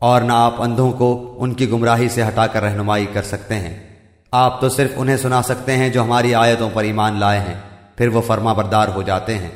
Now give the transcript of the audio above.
اور نہ آپ اندھوں کو ان کی گمراہی سے ہٹا کر رہنمائی کر سکتے ہیں۔ آپ تو صرف انہیں سنا سکتے ہیں جو ہماری آیتوں پر ایمان لائے ہیں، پھر وہ فرما بردار ہو جاتے ہیں۔